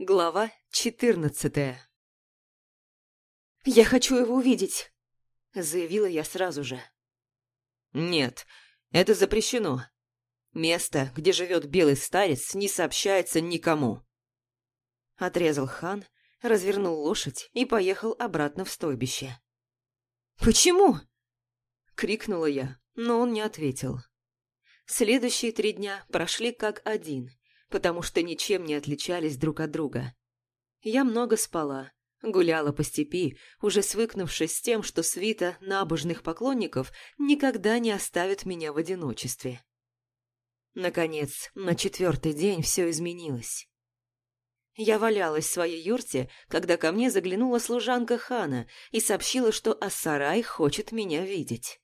Глава четырнадцатая. «Я хочу его увидеть», — заявила я сразу же. «Нет, это запрещено. Место, где живет белый старец, не сообщается никому». Отрезал хан, развернул лошадь и поехал обратно в стойбище. «Почему?» — крикнула я, но он не ответил. Следующие три дня прошли как один — потому что ничем не отличались друг от друга. Я много спала, гуляла по степи, уже свыкнувшись с тем, что свита набожных поклонников никогда не оставит меня в одиночестве. Наконец, на четвертый день все изменилось. Я валялась в своей юрте, когда ко мне заглянула служанка хана и сообщила, что Асарай хочет меня видеть.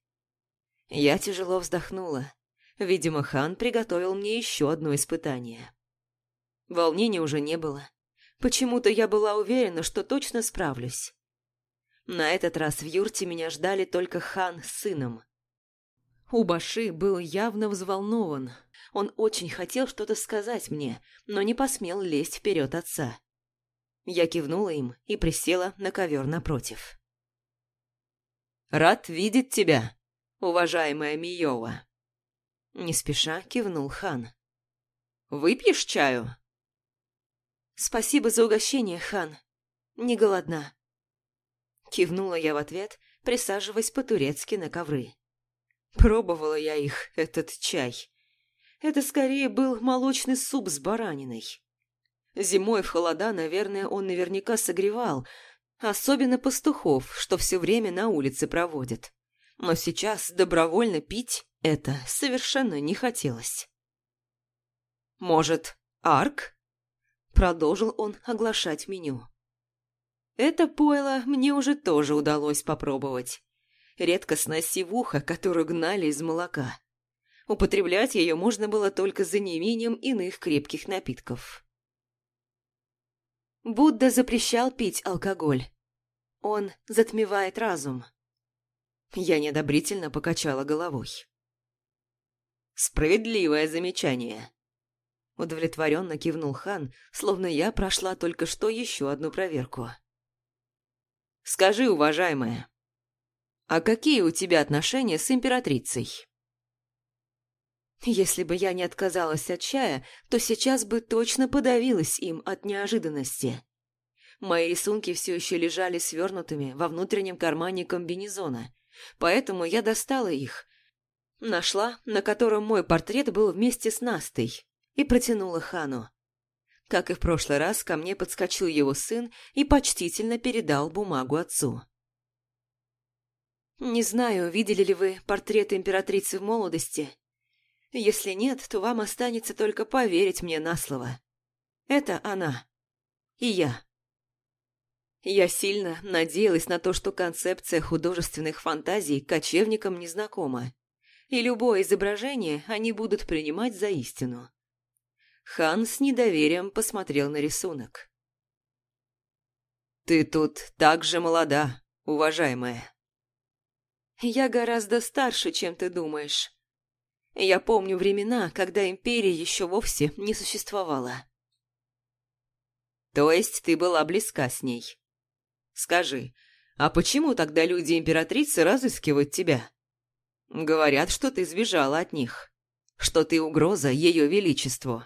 Я тяжело вздохнула. Видимо, хан приготовил мне еще одно испытание. Волнения уже не было. Почему-то я была уверена, что точно справлюсь. На этот раз в юрте меня ждали только хан с сыном. Убаши был явно взволнован. Он очень хотел что-то сказать мне, но не посмел лезть вперед отца. Я кивнула им и присела на ковер напротив. «Рад видеть тебя, уважаемая Миёва!» Не спеша кивнул хан. «Выпьешь чаю?» «Спасибо за угощение, хан. Не голодна». Кивнула я в ответ, присаживаясь по-турецки на ковры. Пробовала я их, этот чай. Это скорее был молочный суп с бараниной. Зимой в холода, наверное, он наверняка согревал, особенно пастухов, что все время на улице проводят но сейчас добровольно пить это совершенно не хотелось. «Может, арк?» – продолжил он оглашать меню. Это пойло мне уже тоже удалось попробовать. Редкостная сивуха, которую гнали из молока. Употреблять ее можно было только за неимением иных крепких напитков. Будда запрещал пить алкоголь. Он затмевает разум. Я неодобрительно покачала головой. «Справедливое замечание!» Удовлетворенно кивнул хан, словно я прошла только что еще одну проверку. «Скажи, уважаемая, а какие у тебя отношения с императрицей?» Если бы я не отказалась от чая, то сейчас бы точно подавилась им от неожиданности. Мои рисунки все еще лежали свернутыми во внутреннем кармане комбинезона – поэтому я достала их. Нашла, на котором мой портрет был вместе с Настой, и протянула Хану. Как и в прошлый раз, ко мне подскочил его сын и почтительно передал бумагу отцу. Не знаю, видели ли вы портреты императрицы в молодости. Если нет, то вам останется только поверить мне на слово. Это она. И я. Я сильно надеялась на то, что концепция художественных фантазий кочевникам не знакома, и любое изображение они будут принимать за истину. Хан с недоверием посмотрел на рисунок. «Ты тут так же молода, уважаемая». «Я гораздо старше, чем ты думаешь. Я помню времена, когда империя еще вовсе не существовала». «То есть ты была близка с ней?» Скажи, а почему тогда люди-императрицы разыскивают тебя? Говорят, что ты сбежала от них, что ты угроза ее величеству.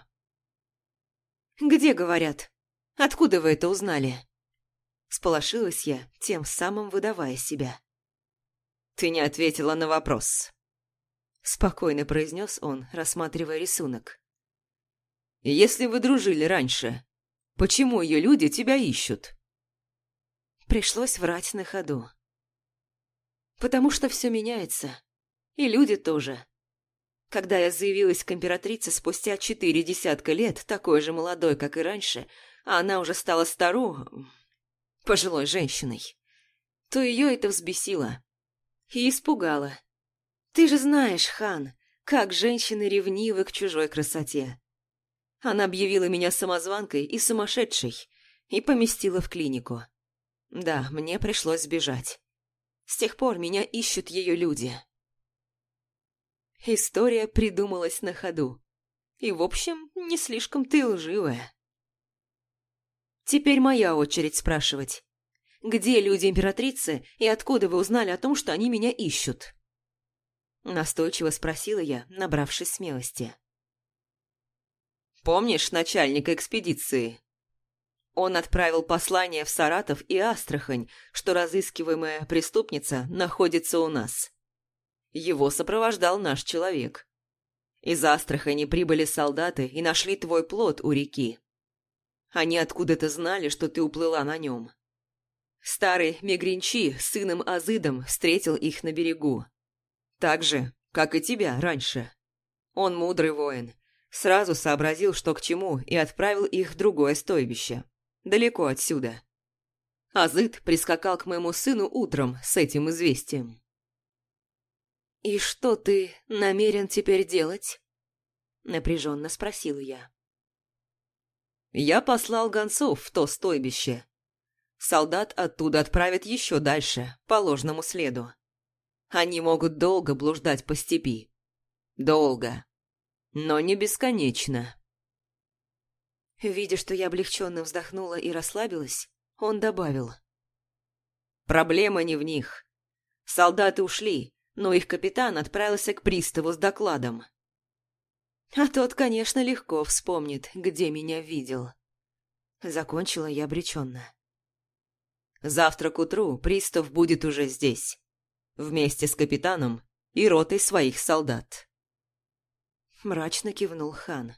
Где говорят? Откуда вы это узнали? Сполошилась я, тем самым выдавая себя. Ты не ответила на вопрос. Спокойно произнес он, рассматривая рисунок. Если вы дружили раньше, почему ее люди тебя ищут? пришлось врать на ходу. Потому что все меняется. И люди тоже. Когда я заявилась к императрице спустя четыре десятка лет, такой же молодой, как и раньше, а она уже стала стару... пожилой женщиной, то ее это взбесило. И испугало. Ты же знаешь, хан, как женщины ревнивы к чужой красоте. Она объявила меня самозванкой и сумасшедшей и поместила в клинику. Да, мне пришлось сбежать. С тех пор меня ищут ее люди. История придумалась на ходу. И, в общем, не слишком ты лживая. Теперь моя очередь спрашивать. Где люди императрицы и откуда вы узнали о том, что они меня ищут? Настойчиво спросила я, набравшись смелости. Помнишь начальника экспедиции? Он отправил послание в Саратов и Астрахань, что разыскиваемая преступница находится у нас. Его сопровождал наш человек. Из Астрахани прибыли солдаты и нашли твой плод у реки. Они откуда-то знали, что ты уплыла на нем. Старый Мегринчи с сыном Азыдом встретил их на берегу. Так же, как и тебя раньше. Он мудрый воин, сразу сообразил, что к чему, и отправил их в другое стойбище далеко отсюда. Азыт прискакал к моему сыну утром с этим известием. «И что ты намерен теперь делать?» — напряженно спросила я. «Я послал гонцов в то стойбище. Солдат оттуда отправят еще дальше, по ложному следу. Они могут долго блуждать по степи. Долго. Но не бесконечно». Видя, что я облегченно вздохнула и расслабилась, он добавил. «Проблема не в них. Солдаты ушли, но их капитан отправился к приставу с докладом». А тот, конечно, легко вспомнит, где меня видел. Закончила я обреченно. Завтра к утру пристав будет уже здесь. Вместе с капитаном и ротой своих солдат. Мрачно кивнул хан.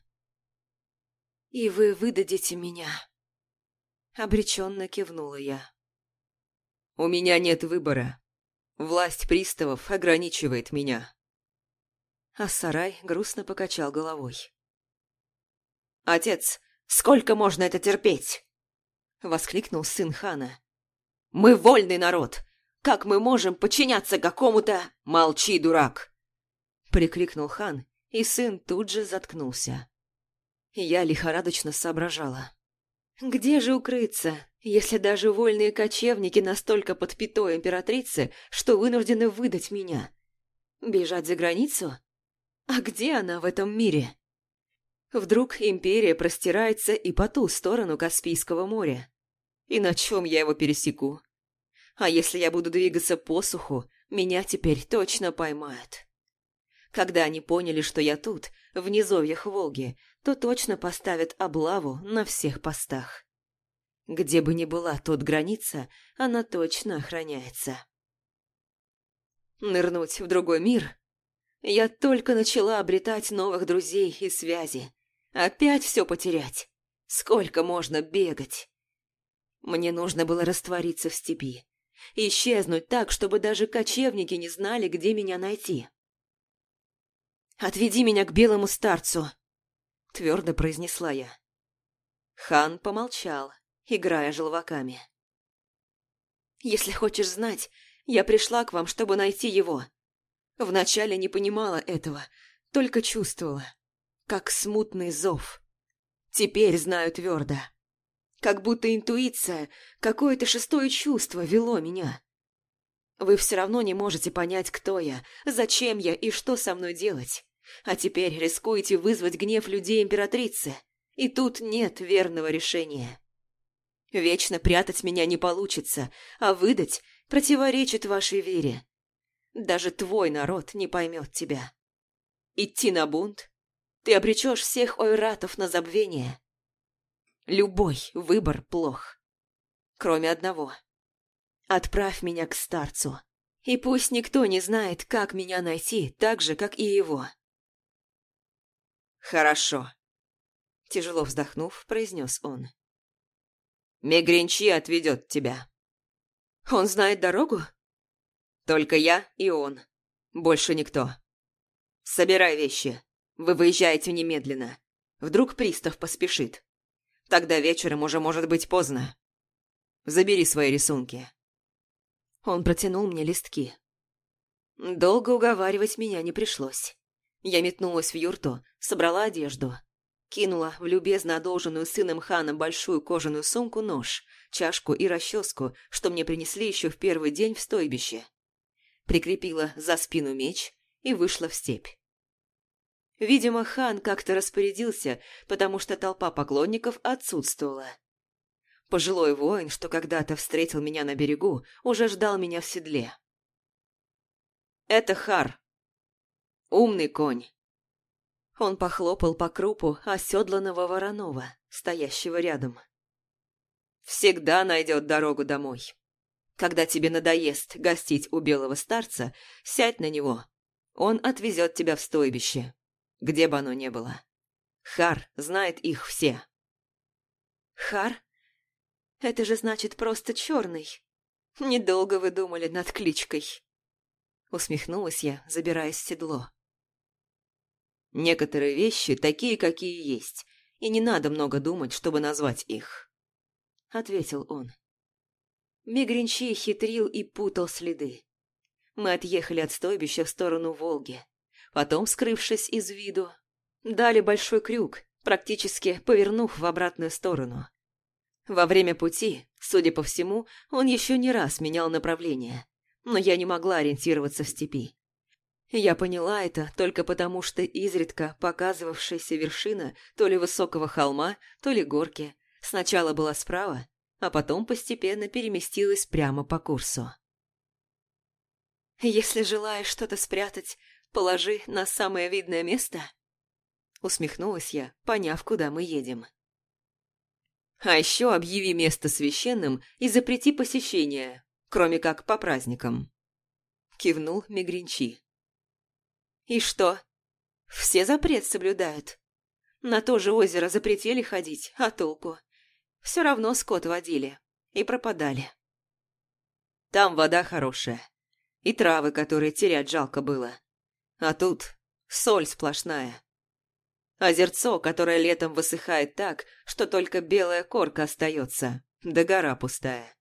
«И вы выдадите меня?» Обреченно кивнула я. «У меня нет выбора. Власть приставов ограничивает меня». А сарай грустно покачал головой. «Отец, сколько можно это терпеть?» Воскликнул сын хана. «Мы вольный народ! Как мы можем подчиняться какому-то... Молчи, дурак!» Прикликнул хан, и сын тут же заткнулся. Я лихорадочно соображала. Где же укрыться, если даже вольные кочевники настолько под пятой императрицы, что вынуждены выдать меня? Бежать за границу? А где она в этом мире? Вдруг империя простирается и по ту сторону Каспийского моря. И на чем я его пересеку? А если я буду двигаться по суху, меня теперь точно поймают. Когда они поняли, что я тут, в низовьях Волги, то точно поставит облаву на всех постах. Где бы ни была тут граница, она точно охраняется. Нырнуть в другой мир? Я только начала обретать новых друзей и связи. Опять все потерять? Сколько можно бегать? Мне нужно было раствориться в степи. Исчезнуть так, чтобы даже кочевники не знали, где меня найти. «Отведи меня к белому старцу!» твердо произнесла я. Хан помолчал, играя желваками. «Если хочешь знать, я пришла к вам, чтобы найти его. Вначале не понимала этого, только чувствовала. Как смутный зов. Теперь знаю твердо. Как будто интуиция, какое-то шестое чувство вело меня. Вы все равно не можете понять, кто я, зачем я и что со мной делать. А теперь рискуете вызвать гнев людей императрицы. И тут нет верного решения. Вечно прятать меня не получится, а выдать противоречит вашей вере. Даже твой народ не поймет тебя. Идти на бунт? Ты обречешь всех ойратов на забвение. Любой выбор плох. Кроме одного. Отправь меня к старцу. И пусть никто не знает, как меня найти, так же, как и его. «Хорошо». Тяжело вздохнув, произнес он. «Мегринчи отведет тебя». «Он знает дорогу?» «Только я и он. Больше никто. Собирай вещи. Вы выезжаете немедленно. Вдруг пристав поспешит. Тогда вечером уже может быть поздно. Забери свои рисунки». Он протянул мне листки. Долго уговаривать меня не пришлось. Я метнулась в юрту, собрала одежду. Кинула в любезно одолженную сыном хана большую кожаную сумку нож, чашку и расческу, что мне принесли еще в первый день в стойбище. Прикрепила за спину меч и вышла в степь. Видимо, хан как-то распорядился, потому что толпа поклонников отсутствовала. Пожилой воин, что когда-то встретил меня на берегу, уже ждал меня в седле. «Это Хар», Умный конь!» Он похлопал по крупу оседланного Воронова, стоящего рядом. «Всегда найдет дорогу домой. Когда тебе надоест гостить у белого старца, сядь на него. Он отвезет тебя в стойбище, где бы оно ни было. Хар знает их все». «Хар? Это же значит просто черный. Недолго вы думали над кличкой». Усмехнулась я, забираясь в седло. Некоторые вещи такие, какие есть, и не надо много думать, чтобы назвать их», — ответил он. Мигринчи хитрил и путал следы. Мы отъехали от стойбища в сторону Волги. Потом, скрывшись из виду, дали большой крюк, практически повернув в обратную сторону. Во время пути, судя по всему, он еще не раз менял направление, но я не могла ориентироваться в степи. Я поняла это только потому, что изредка показывавшаяся вершина то ли высокого холма, то ли горки сначала была справа, а потом постепенно переместилась прямо по курсу. «Если желаешь что-то спрятать, положи на самое видное место», усмехнулась я, поняв, куда мы едем. «А еще объяви место священным и запрети посещение, кроме как по праздникам», кивнул Мегринчи. И что? Все запрет соблюдают. На то же озеро запретили ходить, а толку? Все равно скот водили. И пропадали. Там вода хорошая. И травы, которые терять жалко было. А тут соль сплошная. Озерцо, а которое летом высыхает так, что только белая корка остается, да гора пустая.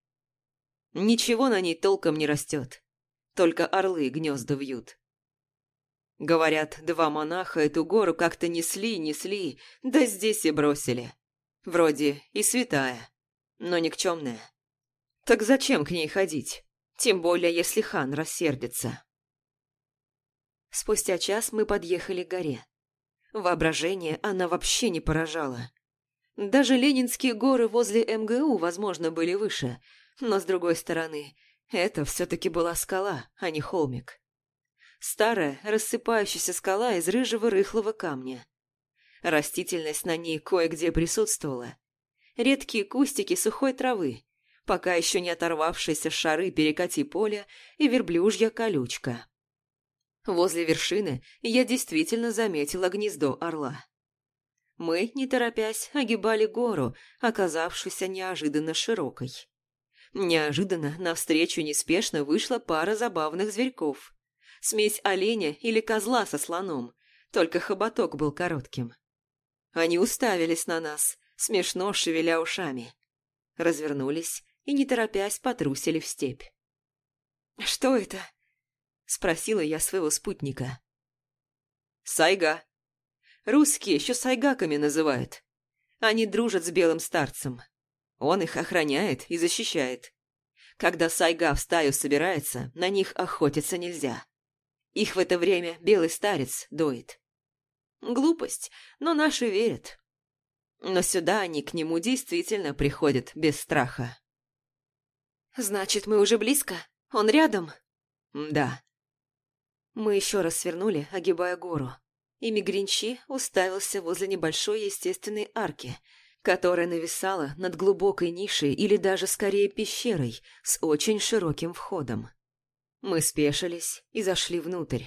Ничего на ней толком не растет. Только орлы гнезда вьют. Говорят, два монаха эту гору как-то несли, несли, да здесь и бросили. Вроде и святая, но никчемная. Так зачем к ней ходить? Тем более, если хан рассердится. Спустя час мы подъехали к горе. Воображение она вообще не поражала. Даже Ленинские горы возле МГУ, возможно, были выше, но, с другой стороны, это все-таки была скала, а не холмик старая, рассыпающаяся скала из рыжего рыхлого камня. Растительность на ней кое-где присутствовала. Редкие кустики сухой травы, пока еще не оторвавшиеся шары перекати поля и верблюжья колючка. Возле вершины я действительно заметила гнездо орла. Мы, не торопясь, огибали гору, оказавшуюся неожиданно широкой. Неожиданно навстречу неспешно вышла пара забавных зверьков смесь оленя или козла со слоном, только хоботок был коротким. Они уставились на нас, смешно шевеля ушами. Развернулись и, не торопясь, потрусили в степь. «Что это?» — спросила я своего спутника. «Сайга. Русские еще сайгаками называют. Они дружат с белым старцем. Он их охраняет и защищает. Когда сайга в стаю собирается, на них охотиться нельзя. Их в это время белый старец доит. Глупость, но наши верят. Но сюда они к нему действительно приходят без страха. «Значит, мы уже близко? Он рядом?» «Да». Мы еще раз свернули, огибая гору, и Мигринчи уставился возле небольшой естественной арки, которая нависала над глубокой нишей или даже скорее пещерой с очень широким входом. Мы спешились и зашли внутрь.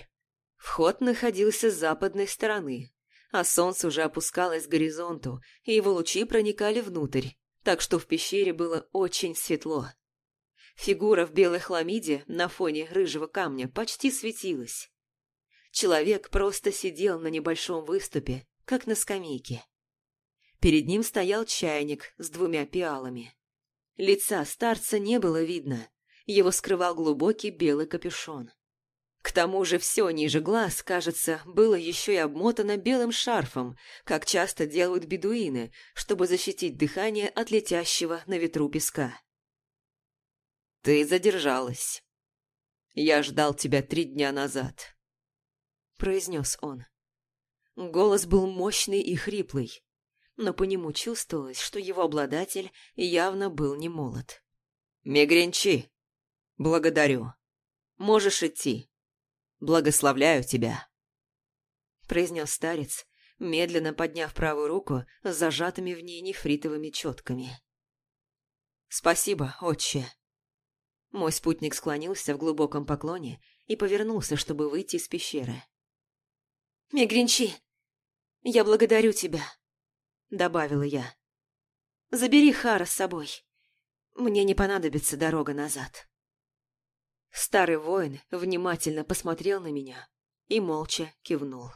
Вход находился с западной стороны, а солнце уже опускалось к горизонту, и его лучи проникали внутрь, так что в пещере было очень светло. Фигура в белой хламиде на фоне рыжего камня почти светилась. Человек просто сидел на небольшом выступе, как на скамейке. Перед ним стоял чайник с двумя пиалами. Лица старца не было видно, его скрывал глубокий белый капюшон. К тому же все ниже глаз, кажется, было еще и обмотано белым шарфом, как часто делают бедуины, чтобы защитить дыхание от летящего на ветру песка. «Ты задержалась. Я ждал тебя три дня назад», — произнес он. Голос был мощный и хриплый. но по нему чувствовалось, что его обладатель явно был не молод. «Мегренчи, Благодарю. Можешь идти. Благословляю тебя. Произнес старец, медленно подняв правую руку с зажатыми в ней нефритовыми четками. Спасибо, отче. Мой спутник склонился в глубоком поклоне и повернулся, чтобы выйти из пещеры. «Мегринчи, я благодарю тебя», — добавила я. «Забери Хара с собой. Мне не понадобится дорога назад». Старый воин внимательно посмотрел на меня и молча кивнул.